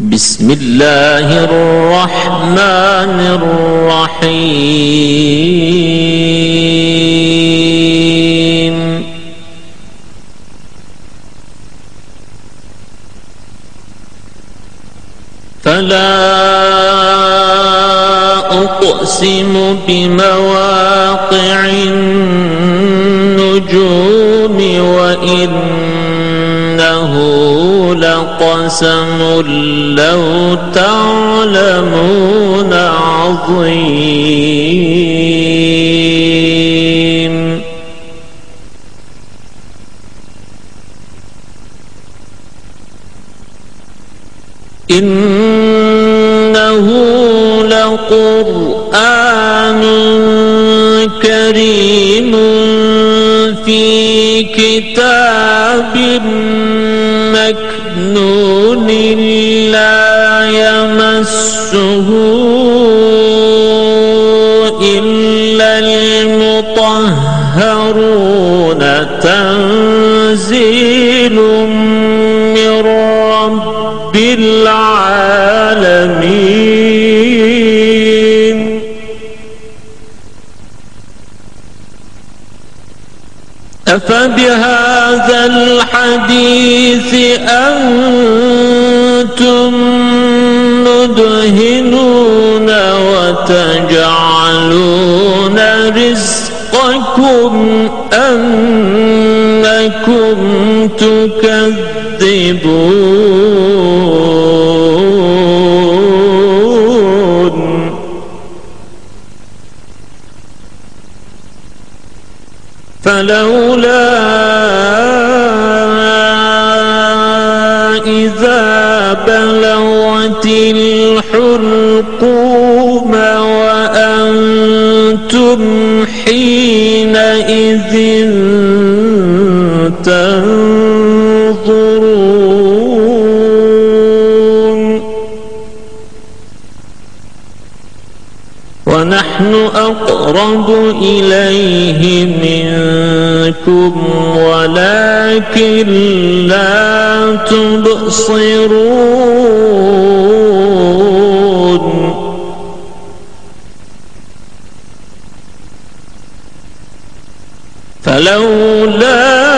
بسم الله الرحمن الرحيم. فلا أقسم بمواقع لقسم لو تعلمون عظيم. إنه لقرآن كريم في كتاب مكنون. لا يمسه إلا المطهرون. تنزيل من رب العالمين. أفبهذا الحديث أنتم مدهنون وتجعلون رزقكم أنكم تكذبون. فلولا إذا بلغت الحلقوم وأنتم حينئذ تنظرون ونحن أقرب إليه منكم ولكن لا تبصرون. فلولا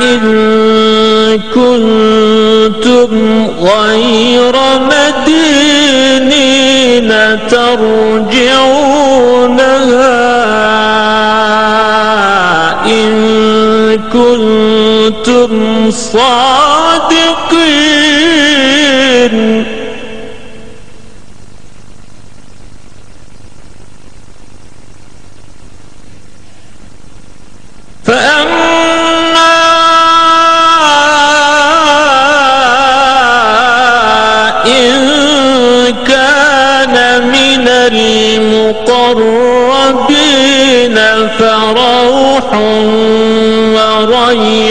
إن كنتم غير مدينين كنتم صادقين. فأما وريحان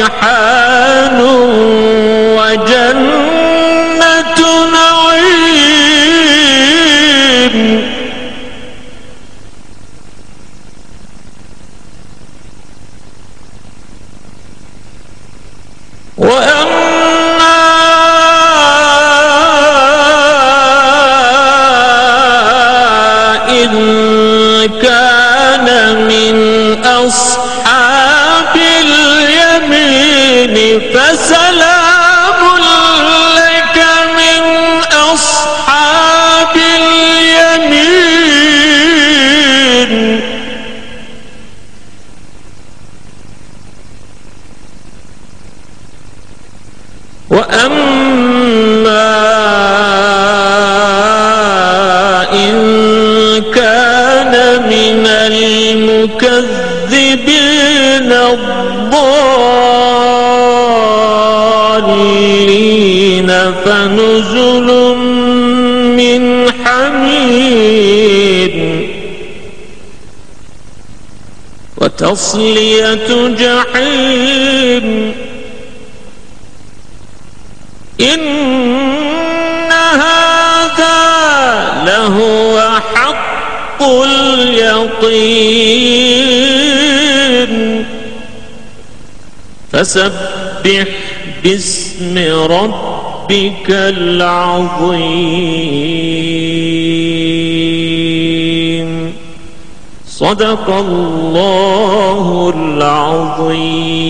الضالين فنزل من حميد وتصلية جحيم. إن هذا لهو حق اليقين. فسبح باسم ربك العظيم. صدق الله العظيم.